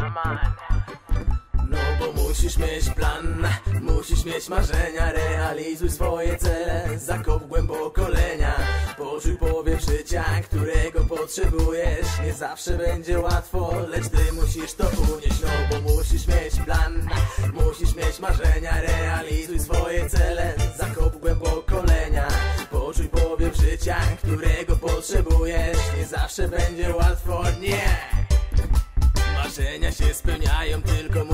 Come on. Musisz mieć plan, musisz mieć marzenia, realizuj swoje cele, zakop głęboko lenia. Poczuj powiew życia, którego potrzebujesz. Nie zawsze będzie łatwo, lecz ty musisz to unieść. No bo musisz mieć plan, musisz mieć marzenia, realizuj swoje cele, zakop głęboko lenia. Poczuj powiew życia, którego potrzebujesz. Nie zawsze będzie łatwo, nie. Marzenia się spełniają, tylko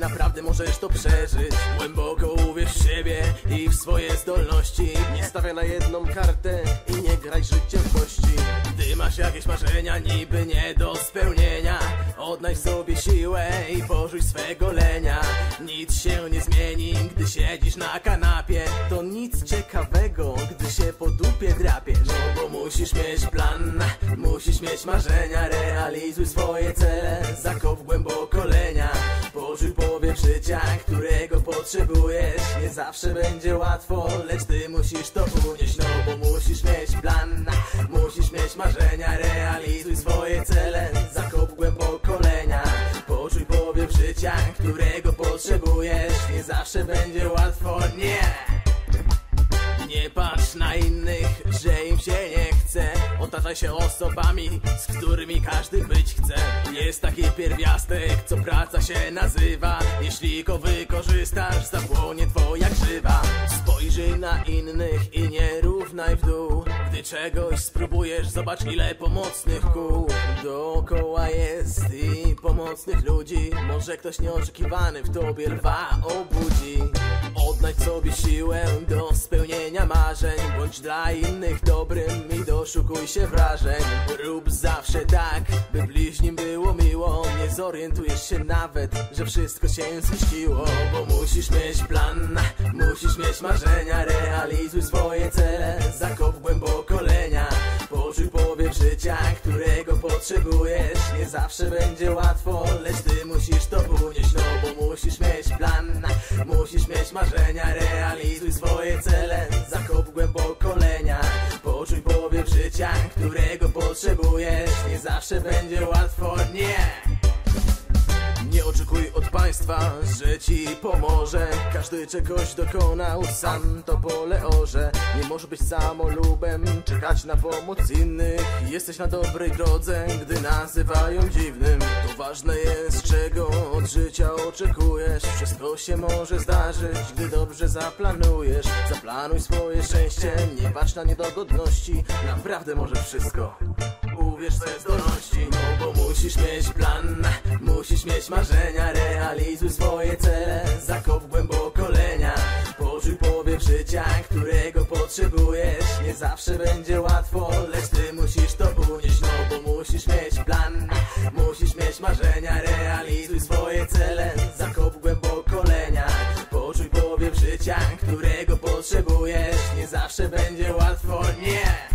naprawdę możesz to przeżyć. Głęboko uwierz w siebie i w swoje zdolności. Nie stawiaj na jedną kartę i nie graj życiem w kości. Gdy masz jakieś marzenia niby nie do spełnienia Odnajdź sobie siłę i porzuć swego lenia. Nic się nie zmieni, gdy siedzisz na kanapie. To nic ciekawego, gdy się po dupie drapiesz No bo musisz mieć plan, musisz mieć marzenia. Realizuj swoje cele, zakop głęboko lenia Poczuj powiew życia, którego potrzebujesz. Nie zawsze będzie łatwo, lecz ty musisz to unieść No bo musisz mieć plan, musisz mieć marzenia. Realizuj swoje cele, zakop głęboko lenia Poczuj powiew życia, którego potrzebujesz. Nie zawsze będzie łatwo, nie. Nie patrz na innych, że im się nie chce Otaczaj się osobami, z którymi każdy być chce. Jest taki pierwiastek, co praca się nazywa. Jeśli go wykorzystasz, zapłonie twoja grzywa Spojrzyj na innych i nie równaj w dół Czegoś spróbujesz, zobacz ile pomocnych kół Dookoła jest i pomocnych ludzi. Może ktoś nieoczekiwany w tobie lwa obudzi. Odnajdź sobie siłę do spełnienia marzeń Bądź dla innych dobrym i doszukuj się wrażeń. Rób zawsze tak, by bliźnim było miło. Nie zorientujesz się nawet, że wszystko się zmieściło Bo musisz mieć plan, musisz mieć marzenia. Realizuj swoje cele, zakop głęboko lenia Poczuj powiew życia, którego potrzebujesz. Nie zawsze będzie łatwo, lecz ty musisz to unieść No bo musisz mieć plan, musisz mieć marzenia Realizuj swoje cele, zakop głęboko lenia. Poczuj powiew życia, którego potrzebujesz. Nie zawsze będzie łatwo, nie nie oczekuj od państwa, że ci pomoże. Każdy czegoś dokonał, sam to pole orze. Nie może być samolubem, czekać na pomoc innych. Jesteś na dobrej drodze, gdy nazywają dziwnym. To ważne jest, czego od życia oczekujesz. Wszystko się może zdarzyć, gdy dobrze zaplanujesz. Zaplanuj swoje szczęście, nie patrz na niedogodności. Naprawdę może wszystko. Uwierz zdolności, no bo musisz mieć plan Musisz mieć marzenia, realizuj swoje cele Zakop głęboko lenia Poczuj powiew życia, którego potrzebujesz. Nie zawsze będzie łatwo, lecz ty musisz to unieść. No bo musisz mieć plan Musisz mieć marzenia, realizuj swoje cele Zakop głęboko lenia Poczuj powiew życia, którego potrzebujesz. Nie zawsze będzie łatwo, nie